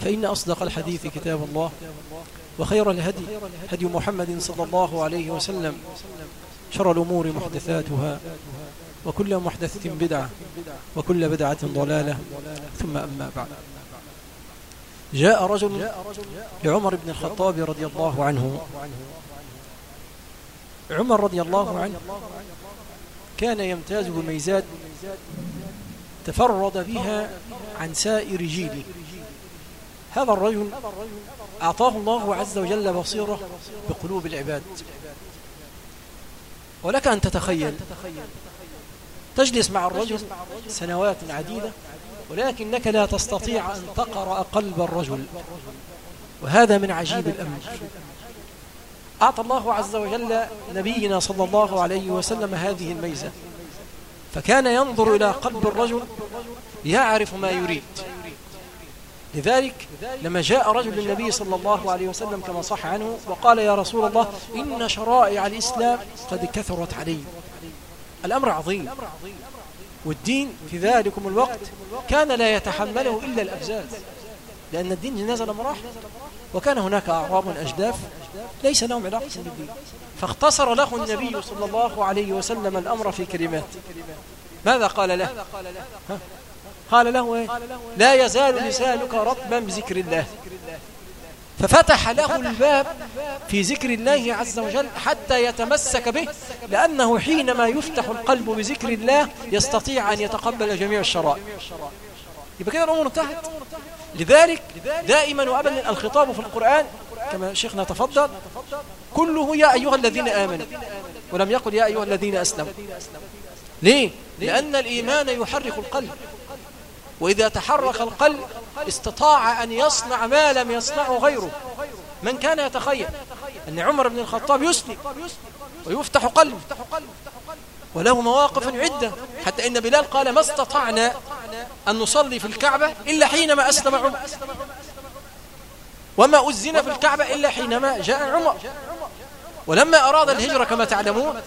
فإن أصدق الحديث كتاب الله وخير الهدي هدي محمد صلى الله عليه وسلم شر الأمور محدثاتها وكل محدثة بدعة وكل بدعة ضلالة ثم أما بعد. جاء رجل لعمر بن الخطاب رضي الله عنه. عمر رضي الله عنه كان يمتاز بميزات تفرد بها عن سائر جيله. هذا الرجل أعطاه الله عز وجل بصيرة بقلوب العباد. ولك أن تتخيل تجلس مع الرجل سنوات عديدة ولكنك لا تستطيع أن تقرأ قلب الرجل وهذا من عجيب الأمر. أعطى الله عز وجل نبينا صلى الله عليه وسلم هذه الميزة فكان ينظر إلى قلب الرجل يعرف ما يريد. لذلك لما جاء رجل للنبي صلى الله عليه وسلم كما صح عنه وقال يا رسول الله إن شرائع الإسلام قد كثرت علي. الأمر عظيم. والدين في ذلكم الوقت كان لا يتحمله إلا الأبزاز لأن الدين نزل مراحل وكان هناك أعراب أجداف ليس لهم علاقة بالدين. فاختصر له النبي صلى الله عليه وسلم الأمر في كلمات. ماذا قال له؟ ها؟ قال له إيه؟ لا يزال لسانك رطبا بذكر الله. ففتح له الباب في ذكر الله عز وجل حتى يتمسك به لأنه حينما يفتح القلب بذكر الله يستطيع أن يتقبل جميع الشرائع. يبقى كده الأمور انتهت. لذلك دائما وأبدا الخطاب في القرآن كما شيخنا تفضل كله يا أيها الذين آمنوا ولم يقل يا أيها الذين أسلموا. ليه؟ لأن الإيمان يحرك القلب. وإذا تحرك القلب استطاع أن يصنع ما لم يصنعه غيره. من كان يتخيل أن عمر بن الخطاب يسلم ويفتح قلبه وله مواقف عدة حتى إن بلال قال ما استطعنا أن نصلي في الكعبة إلا حينما أسلم عمر. وما أزن في الكعبة إلا حينما جاء عمر. ولما أراد الهجرة كما تعلمون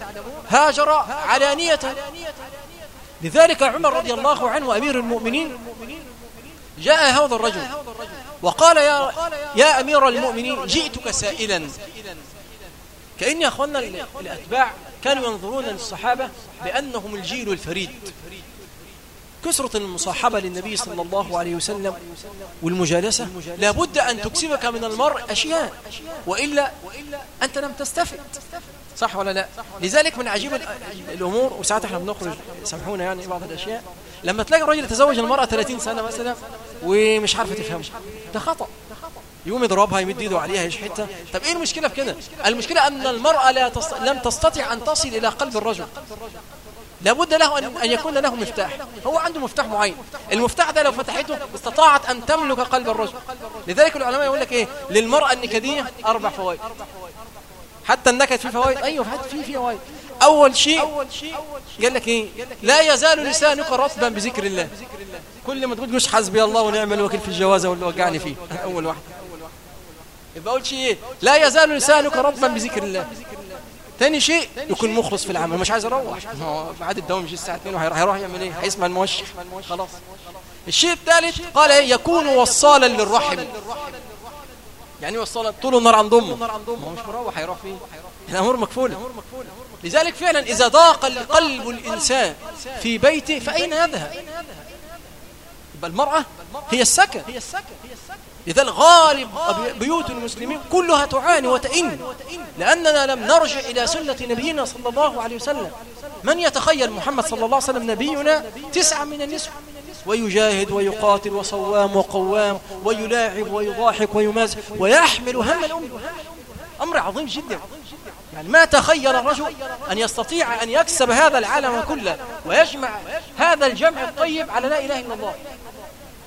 هاجر علانية لذلك عمر رضي الله عنه أمير المؤمنين جاء هذا الرجل وقال يا, يا أمير المؤمنين جئتك سائلا. كأن يا أخوانا الأتباع كانوا ينظرون للصحابة بأنهم الجيل الفريد. كسرة المصاحبة للنبي صلى الله عليه وسلم والمجالسة لابد أن تكسبك من المرء أشياء وإلا أنت لم تستفد. صح ولا لا؟ لذلك من عجيب الأمور وساعات إحنا بنخرج سامحونا يعني بعض الأشياء لما تلاقي الراجل يتزوج المرأة 30 سنة مثلا ومش عارفة تفهمه. ده خطأ. يقوم يضربها يمد ايده عليها يشحتها. طب إيه المشكلة في كده؟ المشكلة أن المرأة لا تست... لم تستطع أن تصل إلى قلب الرجل. لابد له أن, أن يكون له مفتاح. هو عنده مفتاح معين. المفتاح ده لو فتحته استطاعت أن تملك قلب الرجل. لذلك العلماء يقول لك إيه؟ للمرأة النكدية أربع فوائد. حتى النكد فيه فوائد؟ أيوه في في فوائد. أول شيء قال لك إيه؟ لا يزال لسانك رطبا بذكر الله. كل ما تقول مش حسبي الله ونعم الوكيل في الجوازة واللي وقعني فيه. أول واحد. يبقى أول شيء إيه؟ لا يزال لسانك رطبا بذكر الله. ثاني شيء يكون مخلص في العمل مش عايز يروح. بعد الدوام يجي الساعة 2 وهيروح يعمل إيه؟ هيسمع الموشح خلاص. الشيء الثالث قال يكون وصالا للرحم. يعني وصالا طول النهار عند امه ما هو مش مروح هيروح فين؟ الأمور مكفولة. لذلك فعلا إذا ضاق قلب الإنسان في بيته فأين يذهب؟ المرأة هي السكن. هي السكن لذلك غالب بيوت المسلمين كلها تعاني وتئن. لأننا لم نرجع إلى سنة نبينا صلى الله عليه وسلم. من يتخيل محمد صلى الله عليه وسلم نبينا؟ تسعة من النسوة ويجاهد ويقاتل وصوام وقوام ويلاعب ويضاحك ويمازح ويحمل هم الأمة أمر عظيم جدا. يعني ما تخيل الرجل أن يستطيع أن يكسب هذا العالم كله ويجمع هذا الجمع الطيب على لا إله إلا الله.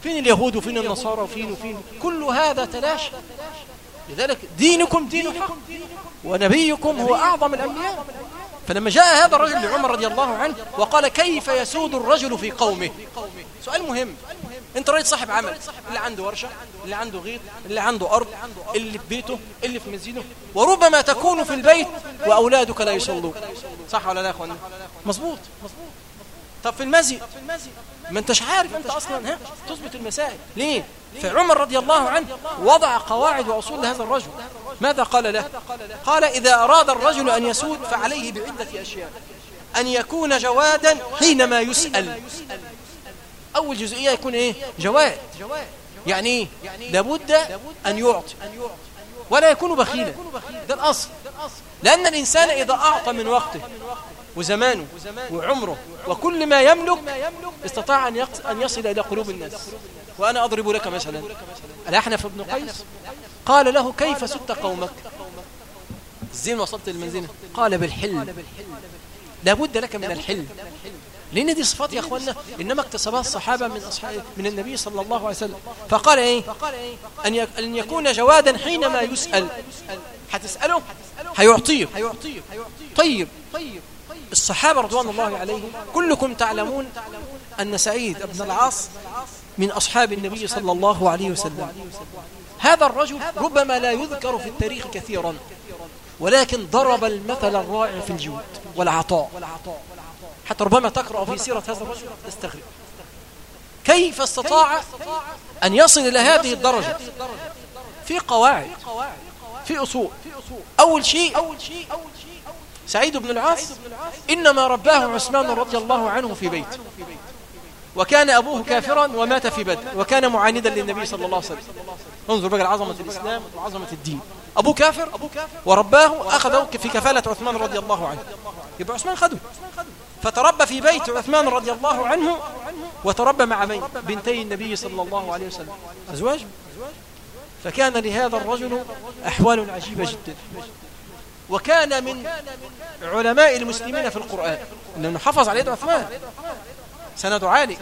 فين اليهود وفين النصارى وفين وفين؟ كل هذا تلاشى. لذلك دينكم دين حق ونبيكم هو أعظم الأنبياء. فلما جاء هذا الرجل لعمر رضي الله عنه وقال كيف يسود الرجل في قومه؟ سؤال مهم. انت راجل صاحب عمل اللي عنده ورشة اللي عنده غيط اللي عنده أرض اللي في بيته اللي في مسجده وربما تكون في البيت وأولادك لا يصلون. صح ولا لا يا أخوانا مظبوط. طب في المسجد؟ ما انتش عارف انت أصلا ها تثبت المسائل ليه؟ فعمر رضي الله عنه وضع قواعد وأصول لهذا الرجل. ماذا قال له؟ قال إذا أراد الرجل أن يسود فعليه بعدة أشياء. أن يكون جوادا حينما يسأل. أول جزئية يكون إيه؟ جواد. يعني إيه؟ لابد أن يعطي. ولا يكون بخيلا. ده الأصل. لأن الإنسان إذا أعطى من وقته وزمانه وعمره وكل ما يملك استطاع أن يصل إلى قلوب الناس. وأنا أضرب لك مثلا. الأحنف بن قيس؟ قال له كيف سدت قومك؟ الزين وصلت للمنزلة. قال بالحل لابد لك من الحل لأن دي صفات يا أخوانا إنما اكتسبها الصحابة من, أصحاب من النبي صلى الله عليه وسلم. فقال إيه؟ أن يكون جوادا حينما يسأل. هتسأله هيعطيه طيب. الصحابة رضوان الله عليهم كلكم تعلمون أن سعيد بن العاص من أصحاب النبي صلى الله عليه وسلم. هذا الرجل ربما لا يذكر في التاريخ كثيرا ولكن ضرب المثل الرائع في الجود والعطاء. حتى ربما تقرأ في سيرة هذا الرجل تستغرب. كيف استطاع أن يصل إلى هذه الدرجة؟ في قواعد في أصول. أول شيء سعيد بن العاص. إنما رباه عثمان رضي الله عنه في بيت. وكان أبوه كافرا ومات في بدر وكان معاندا للنبي صلى الله عليه وسلم. انظر بقى عظمة الإسلام وعظمة الدين. أبوه كافر ورباه أخذه في كفالة عثمان رضي الله عنه. يبقى عثمان خده. فتربى في بيت عثمان رضي الله عنه وتربى مع بنتي النبي صلى الله عليه وسلم. أزواج؟ فكان لهذا الرجل أحوال عجيبة جدا. وكان من علماء المسلمين في القرآن. لأنه حفظ على يد عثمان. سند عالي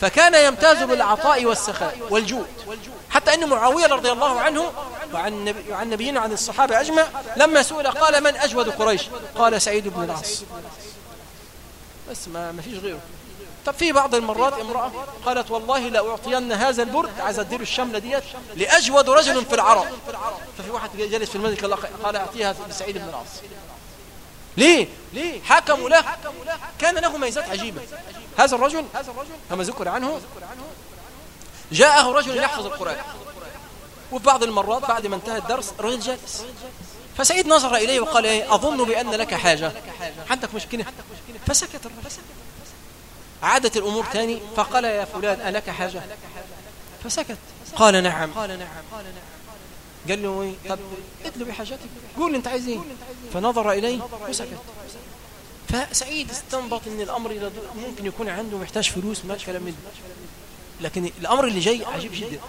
فكان يمتاز بالعطاء والسخاء والجود. حتى أن معاوية رضي الله عنه وعن, نبي نبينا عن الصحابة أجمع لما سئل قال من أجود قريش؟ قال سعيد بن العاص. بس ما فيش غيره. طب في بعض المرات امرأة قالت والله لا أعطين هذا البرد عايز أدير الشملة ديت لأجود رجل في العرب. ففي واحد جالس في المسجد قال أعطيها لسعيد بن العاص. ليه؟ ليه؟ حكموا له. كان له ميزات عجيبة. هذا الرجل كما ذكر عنه جاءه رجل يحفظ القرآن. وفي بعض المرات بعد ما انتهى الدرس الرجل جالس. فسعيد نظر إليه وقال إيه؟ أظن بأن لك حاجة. عندك مشكلة؟ فسكت الرجل. عادت الأمور تاني فقال يا فلان ألك حاجة فسكت قال نعم قال له إيه طب ادلو بحاجتك قول انت عايز إيه فنظر اليه وسكت فسعيد استنبط ان الامر ممكن يكون عنده محتاج فلوس ما كلام لكن الامر اللي جاي عجيب جدا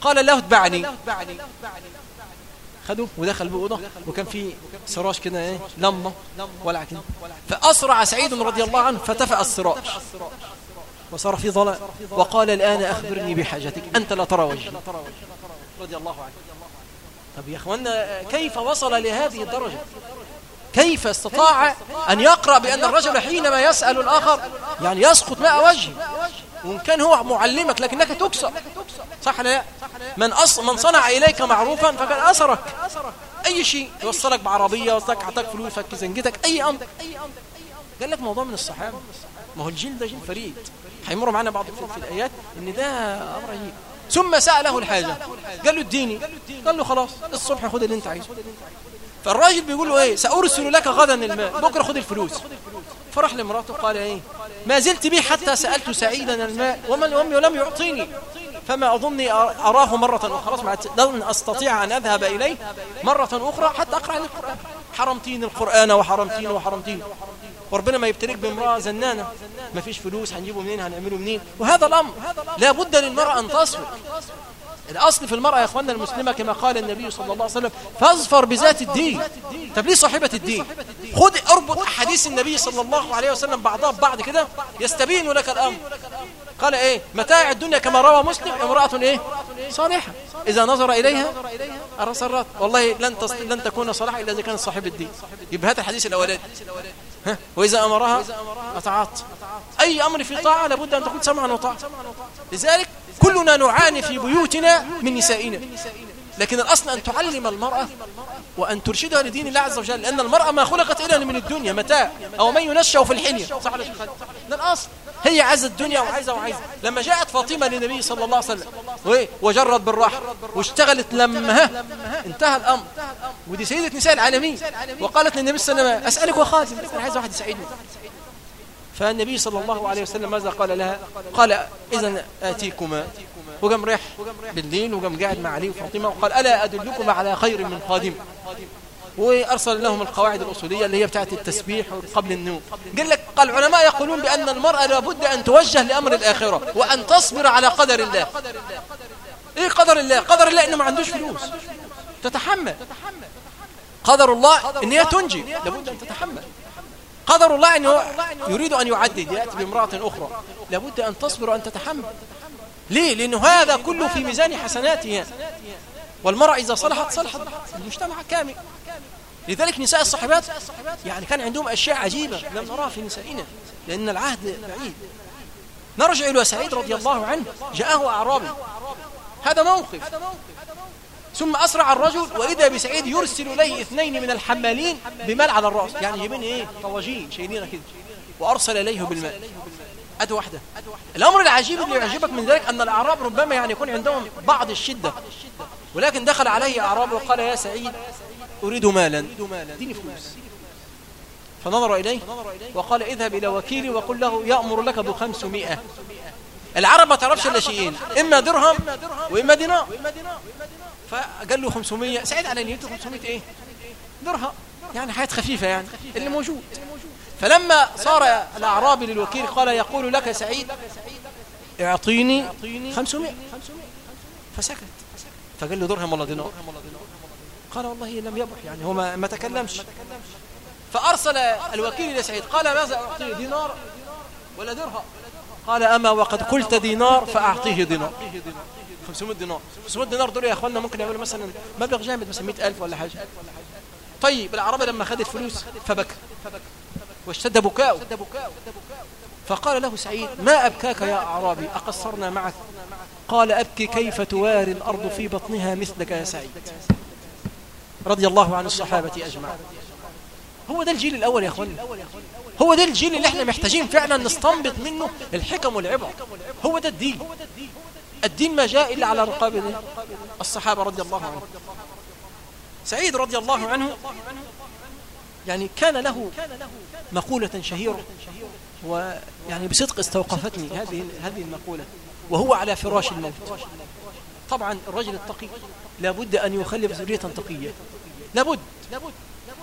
قال له اتبعني خده ودخل بأوضة وكان في سراج كده إيه لمبة ولع كده. فأسرع سعيد رضي الله عنه فتفأ السراج. وصار في ظلام وقال الآن أخبرني بحاجتك. أنت لا ترى وجهي. رضي الله عنه. طب يا أخوانا كيف وصل لهذه الدرجة؟ كيف استطاع أن يقرأ بأن الرجل حينما يسأل الآخر يعني يسقط ماء وجهه وإن كان هو معلمك لكنك تكسر. صح لا؟ من, أص... من صنع إليك معروفا فقد أسرك أي شيء يوصلك بعربية يوصلك عطاك فلوس فك زنجتك أي أمر. قال لك موضوع من الصحابة. ما هو الجيل ده جيل فريد. هيمر معنا بعض في, في الآيات إن ده أمر عجيب. ثم سأله الحاجة. قال له اديني. قال له خلاص الصبح خد اللي أنت عايزه. فالراجل بيقول له إيه؟ سأرسل لك غدا الماء. بكرة خد الفلوس. فرح لمراته قال إيه؟ ما زلت به حتى سألت سعيدا الماء ومن أمي ولم يعطيني. فما أظني أراه مرة أخرى. خلاص لن أستطيع أن أذهب إليه مرة أخرى حتى أقرأ القرآن. حرمتين القرآن وحرمتين وحرمتين وربنا ما يبتليك بامرأة زنانة. ما فيش فلوس هنجيبه منين؟ هنعمله منين؟ وهذا الأمر. لا بد للمرأة أن تصبر الأصل في المرأة يا أخواننا المسلمة كما قال النبي صلى الله عليه وسلم فاظفر بذات الدين. طب ليه صاحبة الدين؟ خذ اربط أحاديث النبي صلى الله عليه وسلم بعضها ببعض كده يستبين لك الأمر. قال إيه؟ متاع الدنيا كما روى مسلم امرأة إيه؟ صالحة. إذا نظر إليها أرى سرات. والله لن لن تكون صالحة إلا إذا كانت صاحب الدين. هذا الحديث الأولاني. ها؟ وإذا أمرها أطاعت. أي أمر في طاعة لابد أن تكون سمعا وطاعة. لذلك كلنا نعاني في بيوتنا من نسائنا. لكن الأصل أن تعلم المرأة وأن ترشدها لدين الله عز وجل لأن المرأة ما خلقت إلا من الدنيا متاع. أو من ينشأ في الحلية. صح ده الأصل هي عايزة الدنيا وعايزة وعايزة. لما جاءت فاطمة للنبي صلى الله عليه وسلم وجرت بالراحة واشتغلت لما انتهى الأمر. ودي سيدة نساء العالمين. وقالت للنبي صلى الله عليه وسلم أسألك وخادم أنا عايز واحد يساعدني. فالنبي صلى الله عليه وسلم ماذا قال لها؟ قال إذا آتيكما وقام ريح بالليل وقام قاعد مع علي وفاطمة وقال ألا أدلكما على خير من خادم؟ وأرسل لهم القواعد الأصولية اللي هي بتاعت التسبيح قبل النوم. قال لك قال العلماء يقولون بأن المرأة لابد أن توجه لأمر الآخرة وأن تصبر على قدر الله. إيه قدر الله؟ قدر الله إنه ما عندوش فلوس. تتحمل. قدر الله إن هي تنجي. لابد أن تتحمل. قدر الله أنه يريد أن يعدد يأتي بامرأة أخرى. لابد أن تصبر وأن تتحمل. ليه؟ لأنه هذا كله في ميزان حسناتها والمرأة إذا صلحت صلحت. المجتمع كامل. لذلك نساء الصحابات يعني كان عندهم أشياء عجيبة لم نراها في نسائنا لأن العهد بعيد. نرجع إلى سعيد رضي الله عنه جاءه أعرابي. هذا موقف. ثم أسرع الرجل وإذا بسعيد يرسل إليه اثنين من الحمالين بمال على الرأس. يعني يجيبين إيه؟ طواجين شايلين كده وأرسل إليه بالمال أدوة واحدة. الأمر العجيب اللي يعجبك من ذلك أن الأعراب ربما يعني يكون عندهم بعض الشدة. ولكن دخل عليه أعراب وقال يا سعيد أريد مالا. ديني فلوس. فنظر إليه وقال اذهب إلى وكيلي وقل له يأمر لك بخمسمائة. العرب ما تعرفش إلا شيئين إما درهم وإما دينار. فقال له 500 سعيد على نيته 500 إيه؟ درهم. يعني حياة خفيفة يعني اللي موجود. فلما صار الأعرابي للوكيل قال يقول لك سعيد اعطيني 500 فسكت. فقال له درهم ولا دينار. قال والله لم يبح يعني هو ما تكلمش. فأرسل الوكيل إلى سعيد قال ماذا أعطيه دينار ولا درهم؟ قال أما وقد قلت دينار فأعطيه دينار. 500 دينار. 500 دينار دول يا أخوانا ممكن يعملوا مثلا مبلغ جامد مثلا 100000 ولا حاجة. طيب العربي لما خدت فلوس فبكى. واشتد بكاء فقال له سعيد ما أبكاك يا أعرابي؟ أقصرنا معك. قال أبكي كيف تواري الأرض في بطنها مثلك يا سعيد. رضي الله عن الصحابة أجمعين. هو ده الجيل الأول يا أخواني. هو ده الجيل اللي إحنا محتاجين فعلا نستنبط منه الحكم والعبر هو ده الدين. الدين ما جاء إلا على رقاب الصحابة رضي الله عنهم. سعيد رضي الله عنه يعني كان له مقولة شهيرة. ويعني بصدق استوقفتني هذه هذه المقولة. وهو على فراش الموت. طبعا الرجل التقي. لابد أن يخلف ذرية تقية. لابد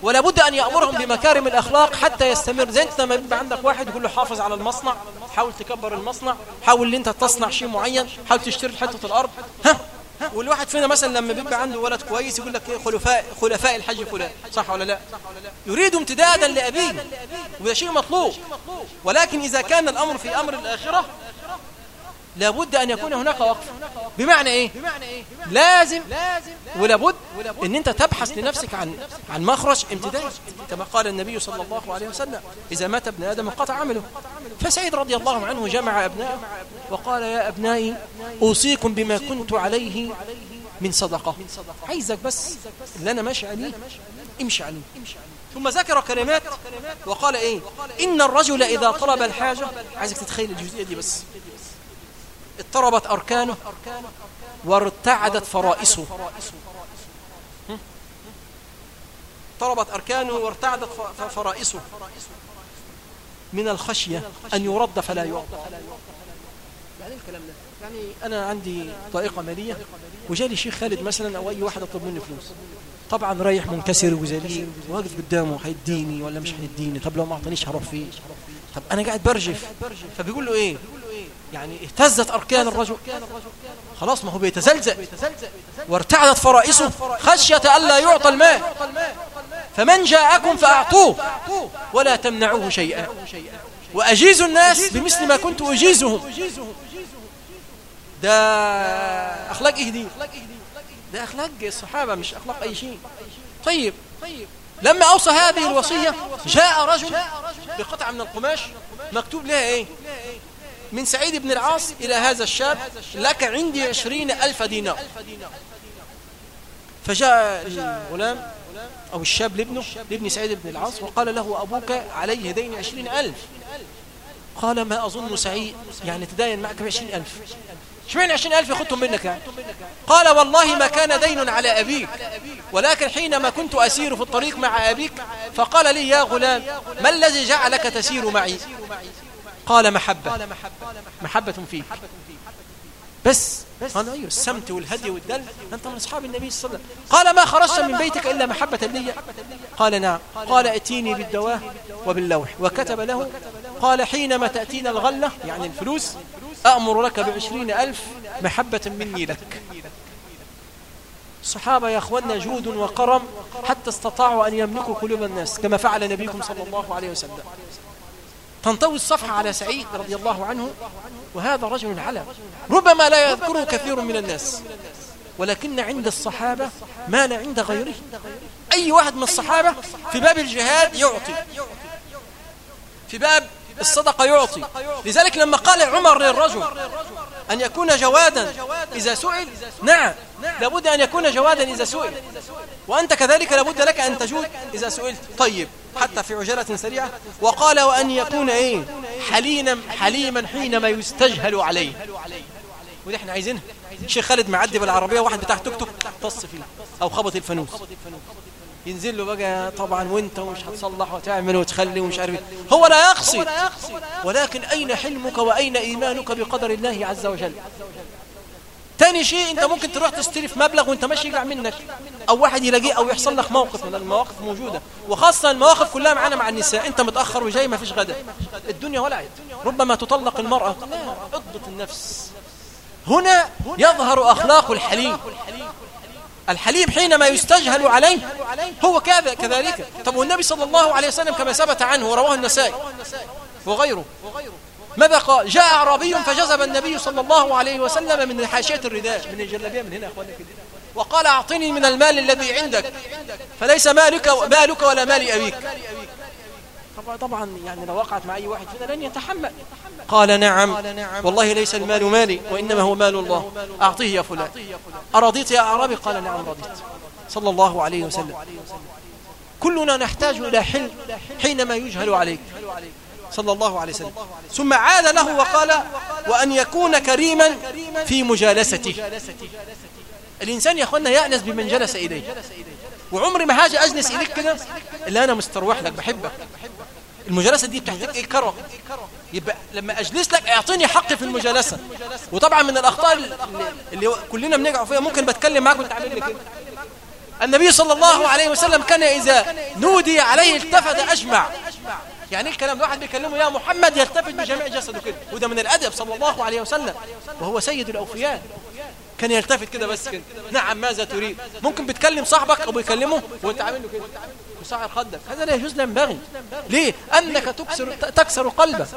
ولا بد أن يأمرهم بمكارم الأخلاق حتى يستمر. زي أنت لما يبقى عندك واحد يقول له حافظ على المصنع. حاول تكبر المصنع. حاول أنت تصنع شيء معين. حاول تشتري حتة الأرض. ها؟ والواحد فينا مثلا لما بيبقى عنده ولد كويس يقول لك إيه خلفاء خلفاء الحج فلان صح ولا لا؟ يريد امتدادا لأبيه وده شيء مطلوب. ولكن إذا كان الأمر في أمر الآخرة لابد أن يكون هناك وقف. بمعنى إيه؟ لازم ولابد أن أنت تبحث لنفسك عن عن مخرج امتداد. كما قال النبي صلى الله عليه وسلم إذا مات ابن آدم انقطع عمله. فسعيد رضي الله عنه جمع أبنائه وقال يا أبنائي أوصيكم بما كنت عليه من صدقة. عايزك بس اللي أنا ماشي عليه امشي عليه ثم ذكر كلمات وقال إيه؟ إن الرجل إذا طلب الحاجة عايزك تتخيل الجزئية دي بس. اضطربت أركانه وارتعدت فرائسه. اضطربت أركانه وارتعدت فرائسه. من الخشية أن يرد فلا يعطى. يعني الكلام ده. يعني أنا عندي طريقة مالية. وجالي شيخ خالد مثلا أو أي واحد أطلب مني فلوس. طبعا رايح منكسر وزليل واقف قدامه هيديني ولا مش هيديني؟ طب لو ما أعطانيش هروح فيه طب أنا قاعد برجف. فبيقول له إيه؟ يعني اهتزت أركان الرجل. خلاص ما هو بيتزلزل. وارتعدت فرائسه. خشية ألا يعطى الماء. فمن جاءكم فأعطوه ولا تمنعوه شيئا. وأجيزوا الناس بمثل ما كنت أجيزهم. ده أخلاق إيه دي ده أخلاق الصحابة مش أخلاق أي شيء. طيب لما أوصى هذه الوصية جاء رجل بقطعة من القماش مكتوب لها إيه؟ من سعيد بن العاص إلى هذا الشاب لك عندي عشرين ألف دينار. فجاء الغلام أو الشاب لابنه لابن سعيد بن العاص وقال له أبوك عليه دين عشرين ألف. قال ما أظن سعيد يعني تداين معك بعشرين ألف. شمعين عشرين ألف يخطهم منك يعني. قال والله ما كان دين على أبيك ولكن حينما كنت أسير في الطريق مع أبيك فقال لي يا غلام ما الذي جعلك تسير معي؟ قال محبة. محبة. فيك. بس. قال أيوه. السمت والهدي والدل أنت من أصحاب النبي صلى الله عليه وسلم. قال ما خرجت من بيتك إلا محبة لي. قال نعم. قال ائتيني بالدواء وباللوح. وكتب له. قال حينما تأتينا الغلة يعني الفلوس أأمر لك بعشرين ألف محبة مني لك. الصحابة يا أخوانا جود وقرم حتى استطاعوا أن يملكوا قلوب الناس كما فعل نبيكم صلى الله عليه وسلم. تنطوي الصفحة على سعيد رضي الله عنه وهذا رجل علم. ربما لا يذكره كثير من الناس ولكن عند الصحابة ما لا عند غيره. أي واحد من الصحابة في باب الجهاد يعطي في باب الصدقة يعطي. لذلك لما قال عمر للرجل أن يكون جوادا إذا سئل نعم لابد أن يكون جوادا إذا سئل. وأنت كذلك لابد لك أن تجود إذا سئلت. طيب حتى في عجلة سريعة وقال وأن يكون إيه؟ حليما حليما حينما يستجهل عليه. ودي إحنا عايزينها. الشيخ خالد معدي بالعربية واحد بتاع توك توك تص فيه أو خبط الفانوس. ينزل له بقى طبعا وأنت ومش هتصلح وتعمل وتخلي ومش عارف إيه. هو لا يقصد. ولكن أين حلمك وأين إيمانك بقدر الله عز وجل؟ تاني شيء انت ممكن تروح تستلف مبلغ وانت ماشي يقع منك أو واحد يلاقيه أو يحصل لك موقف من المواقف موجودة. وخاصة المواقف كلها معانا مع النساء. انت متأخر وجاي ما فيش غدا. الدنيا ولعت ربما تطلق المرأة. لا اضبط النفس. هنا يظهر أخلاق الحليم. الحليم. حينما يستجهل عليه هو كذا كذلك. طب والنبي صلى الله عليه وسلم كما ثبت عنه ورواه النسائي وغيره. ماذا قال؟ جاء أعرابي فجذب النبي صلى الله عليه وسلم من حاشية الرداء من الجلابية من هنا أخوانا كده وقال أعطني من المال الذي عندك فليس مالك مالك ولا مال أبيك. طبعا طبعا يعني لو وقعت مع أي واحد فينا لن يتحمل. قال نعم والله ليس المال مالي وإنما هو مال الله. أعطيه يا فلان. أرضيت يا أعرابي؟ قال نعم رضيت صلى الله عليه وسلم. كلنا نحتاج إلى حلم حينما يجهل عليك. صلى الله عليه وسلم. ثم عاد له وقال وأن يكون كريما في مجالسته الإنسان يا أخوانا يأنس بمن جلس إليه. وعمري ما هاجي أجلس إليك كده إلا أنا مستروح لك بحبك. المجالسة دي بتحتاج إيه؟ كرم يبقى لما أجلس لك أعطيني حقي في المجالسة. وطبعا من الأخطاء اللي كلنا بنقع فيها. ممكن بتكلم معاك وأنت عامل لي كده. النبي صلى الله عليه وسلم كان إذا نودي عليه التفت أجمع. يعني الكلام واحد بيكلمه يا محمد يلتفت بجميع جسده كده. وده من الأدب صلى الله عليه وسلم. وهو سيد الأوفياء. كان يلتفت كده بس كده. نعم ماذا تريد؟ ممكن بتكلم صاحبك أو بيكلمه وانت عامل له كده. وسعر خدك. هذا لا يجوز لا ينبغي ليه؟ أنك تكسر, تكسر قلبه.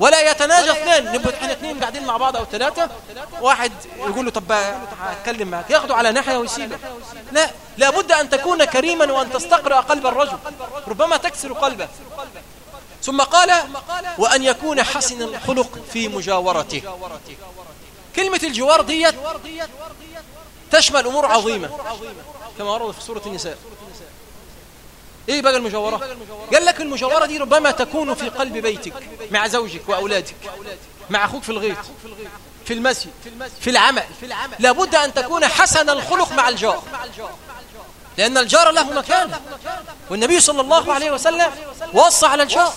ولا يتناجى اثنين. نبقى إحنا اثنين قاعدين مع بعض أو ثلاثة. واحد يقول له طب هتكلم معك. ياخده على ناحية ويسيبه. لا لابد أن تكون كريما وأن تستقرأ قلب الرجل. ربما تكسر قلبه. ثم قال وأن يكون حسن الخلق في مجاورته. كلمة الجوار ديت تشمل أمور عظيمة كما ورد في سورة النساء. إيه بقى المجاورة؟ قال لك المجاورة دي ربما تكون في قلب بيتك مع زوجك وأولادك مع أخوك في الغيط في المسجد في العمل. لابد أن تكون حسن الخلق مع الجار. لأن الجار له مكان. والنبي صلى الله عليه وسلم وصى على الجار.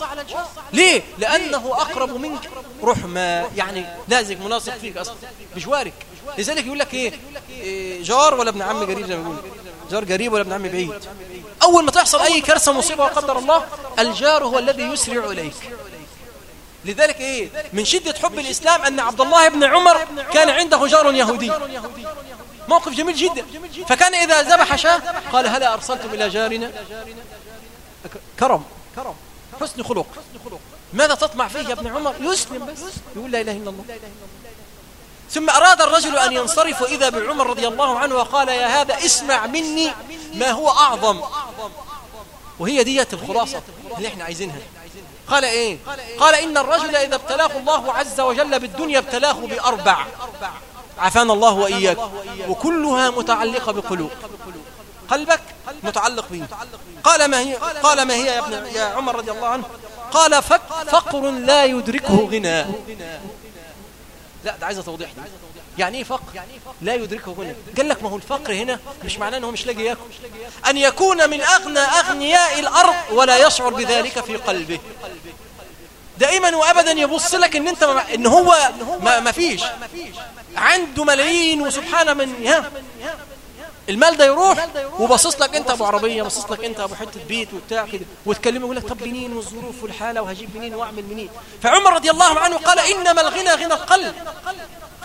ليه؟ لأنه أقرب منك رحمة. يعني لازق مناسق فيك أصلا بجوارك. لذلك يقول لك إيه؟, إيه جار ولا ابن عم قريب زي ما يقول جار قريب ولا ابن عم بعيد. أول ما تحصل أي كارثة مصيبة وقدر الله الجار هو الذي يسرع إليك. لذلك إيه؟ من شدة حب الإسلام أن عبد الله بن عمر كان عنده جار يهودي. موقف جميل جدا. فكان إذا ذبح شاة قال هلا أرسلتم إلى جارنا؟ كرم. حسن خلق. ماذا تطمع فيه يا ابن عمر؟ يسلم بس. يقول لا إله إلا الله. ثم أراد الرجل أن ينصرف وإذا بعمر رضي الله عنه وقال يا هذا اسمع مني ما هو أعظم. وهي دية الخلاصة اللي إحنا عايزينها. قال إيه؟ قال إن الرجل إذا ابتلاه الله عز وجل بالدنيا ابتلاه بأربع. عافانا الله وإياك. وكلها متعلقة بقلوب. قلبك متعلق به قال ما هي قال ما هي يا ابن يا عمر رضي الله عنه؟ قال فقر لا يدركه غنى لا ده عايزه توضيح دي. يعني إيه فقر؟ لا يدركه غنى قال لك ما هو الفقر هنا مش معناه إنه مش لاقي ياكل. أن يكون من أغنى أغنياء الأرض ولا يشعر بذلك في قلبه. دائما وابدا يبص لك إن أنت ما إن هو ما, ما فيش. عنده ملايين وسبحان من يا. المال ده يروح وباصص لك أنت أبو عربية باصص لك أنت أبو حتة بيت وبتاع كده وتكلمه يقول لك طب منين والظروف والحالة وهجيب منين وأعمل منين؟ فعمر رضي الله عنه قال إنما الغنى غنى القلب.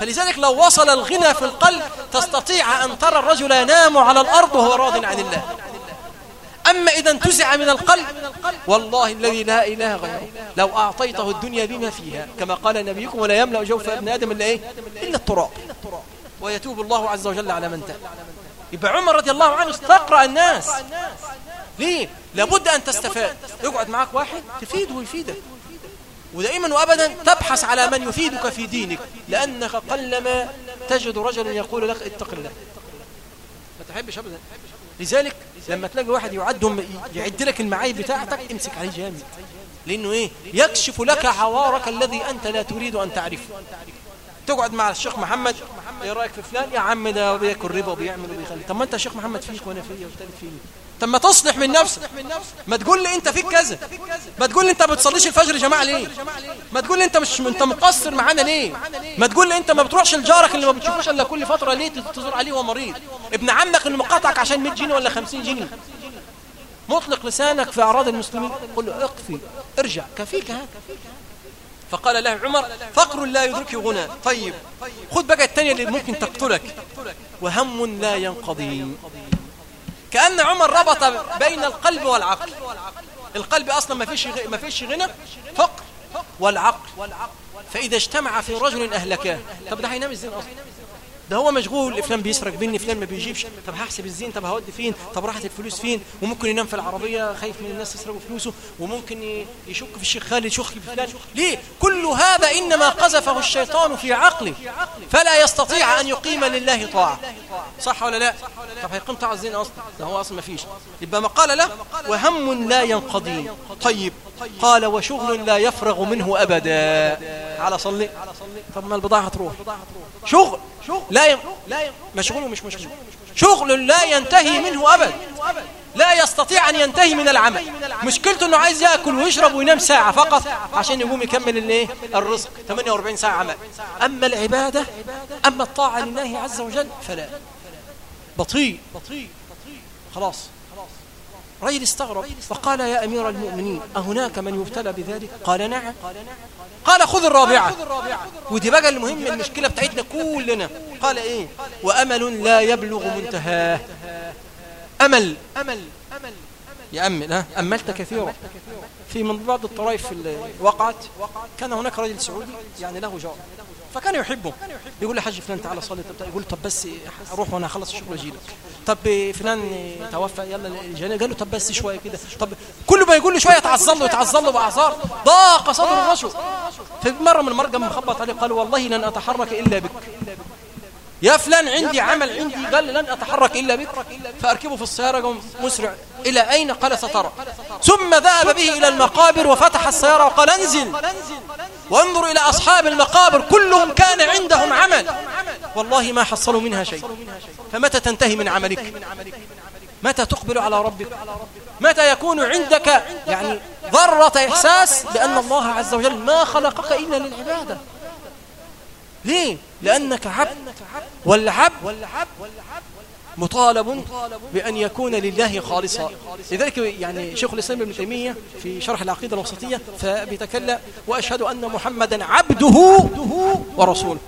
فلذلك لو وصل الغنى في القلب تستطيع أن ترى الرجل ينام على الأرض وهو راض عن الله. أما إذا انتزع من القلب والله الذي لا إله غيره. لو أعطيته الدنيا بما فيها كما قال نبيكم ولا يملأ جوف ابن آدم إلا إيه؟ إلا التراب. ويتوب الله عز وجل على من تاب. يبقى عمر رضي الله عنه استقرأ الناس. ليه؟ لابد أن تستفاد. يقعد معك واحد تفيده ويفيدك. ودائما وأبدا تبحث على من يفيدك في دينك. لأنك قلما تجد رجلا يقول لك اتق الله. ما تحبش أبدا. لذلك لما تلاقي واحد يعدهم يعد لك المعايب بتاعتك امسك عليه جامد. لأنه إيه؟ يكشف لك عوارك الذي أنت لا تريد أن تعرفه. تقعد مع الشيخ محمد إيه رأيك في فلان؟ يا عم ده بياكل ربا وبيعمل وبيخلي. طب ما أنت الشيخ محمد فيك وأنا فيا والثالث فيني. طب ما تصلح من نفسك. ما تقول لي انت فيك كذا. ما تقول لي انت ما بتصليش الفجر يا جماعة ليه؟ ما تقول لي انت مش انت مقصر معانا ليه؟ ما تقول لي انت ما بتروحش لجارك اللي ما بتشوفوش الا كل فترة ليه تزور عليه وهو مريض؟ ابن عمك اللي مقاطعك عشان 100 جنيه ولا 50 جنيه. مطلق لسانك في أعراض المسلمين. قل له اقفي ارجع. كفيك هذا فقال له عمر فقر لا يدرك غنى. طيب خذ بقى الثانية اللي ممكن تقتلك. وهم لا ينقضي. كأن عمر ربط بين القلب والعقل. القلب أصلا ما فيش ما فيش غنى فقر والعقل. فإذا اجتمع في رجل أهلكاه طب ده هينام إزاي أصلا؟ ده هو مشغول فلان بيسرق مني فلان ما بيجيبش. طب هحسب الزين طب هودي فين؟ طب راحت الفلوس فين؟ وممكن ينام في العربية خايف من الناس يسرقوا فلوسه وممكن يشك في الشيخ خالد يشك في فلان. ليه؟ كل هذا إنما قذفه الشيطان في عقله فلا يستطيع أن يقيم لله طاعة. صح ولا لا؟ طب هيقيم طاعة الزين أصلا؟ ده هو أصلا ما فيش. يبقى ما قال له وهم لا ينقضي. طيب قال وشغل لا يفرغ منه أبدا. على صلي. طب ما البضاعة تروح. شغل. لا. مشغول ومش مشغول. شغل لا ينتهي منه أبدا لا يستطيع أن ينتهي من العمل. مشكلته أنه عايز يأكل ويشرب وينام ساعة فقط عشان يقوم يكمل الايه الرزق. 48 ساعة عمل. أما العبادة أما الطاعة لله عز وجل فلا. بطيء. خلاص. رجل استغرب فقال يا أمير المؤمنين أهناك من يبتلى بذلك؟ قال نعم. قال خذ الرابعة. ودي بقى المهم المشكلة بتاعتنا كلنا. قال إيه؟ وأمل لا يبلغ منتهاه. أمل. أمل يا أمل أملت كثيرا. في من بعض الطرائف وقعت كان هناك رجل سعودي يعني له جار. فكان يحبه. يقول لي حاج فلان تعالى صلي. يقول طب بس أروح وأنا أخلص الشغل أجي لك. طب فلان توفى يلا الجنازة. قال له طب بس شوية كده. طب كل ما يقول له شوية يتعظم له يتعظم له بأعذار. ضاق صدر الرجل. مرة من المرة مخبط عليه قال والله لن أتحرك إلا بك. يا فلان عندي عمل عندي. قال لن أتحرك إلا بك. فأركبه في السيارة مسرع. إلى أين قال سترى؟ ثم ذهب به إلى المقابر وفتح السيارة وقال انزل. وانظر إلى أصحاب المقابر كلهم كان عندهم عمل. والله ما حصلوا منها شيء. فمتى تنتهي من عملك؟ متى تقبل على ربك؟ متى يكون عندك يعني ذرة إحساس بأن الله عز وجل ما خلقك إلا للعبادة؟ ليه؟ لأنك عبد. والعبد مطالب بأن يكون لله خالصا. لذلك يعني شيخ الإسلام ابن تيمية في شرح العقيدة الوسطية فبيتكلم وأشهد أن محمدا عبده ورسوله.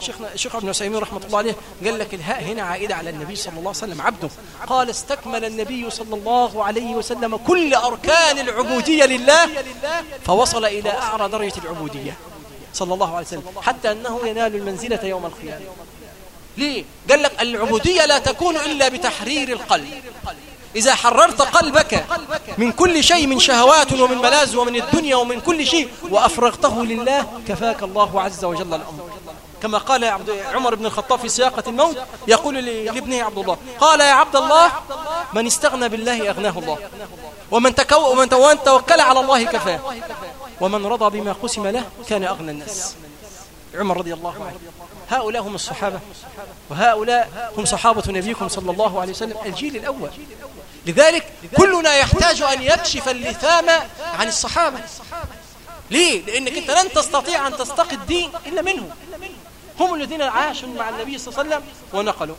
شيخنا الشيخ ابن عثيمين رحمة الله عليه قال لك الهاء هنا عائدة على النبي صلى الله عليه وسلم عبده. قال استكمل النبي صلى الله عليه وسلم كل أركان العبودية لله فوصل إلى أعلى درجة العبودية صلى الله عليه وسلم حتى أنه ينال المنزلة يوم القيامة. ليه؟ قال لك العبودية لا تكون إلا بتحرير القلب. إذا حررت قلبك من كل شيء من شهوات ومن ملاذ ومن الدنيا ومن كل شيء وأفرغته لله كفاك الله عز وجل الأمر. كما قال عمر بن الخطاب في سياقة الموت يقول لابنه عبد الله قال يا عبد الله من استغنى بالله أغناه الله. ومن, تكو ومن توكل على الله كفاه. ومن رضى بما قسم له كان أغنى الناس. عمر رضي الله عنه. هؤلاء هم الصحابة وهؤلاء هم صحابة نبيكم صلى الله عليه وسلم الجيل الأول. لذلك كلنا يحتاج أن يكشف اللثام عن الصحابة. ليه؟ لأنك أنت لن تستطيع أن تستقي الدين إلا منهم هم الذين عاشوا مع النبي صلى الله عليه وسلم ونقلوا.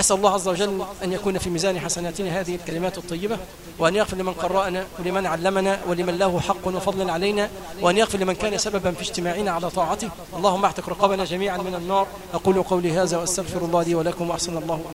أسأل الله عز وجل أن يكون في ميزان حسناتنا هذه الكلمات الطيبة وأن يغفر لمن قرأنا ولمن علمنا ولمن له حق وفضل علينا وأن يغفر لمن كان سببا في اجتماعنا على طاعته. اللهم اعتق رقابنا جميعا من النار. أقول قولي هذا وأستغفر الله لي ولكم وأحسن الله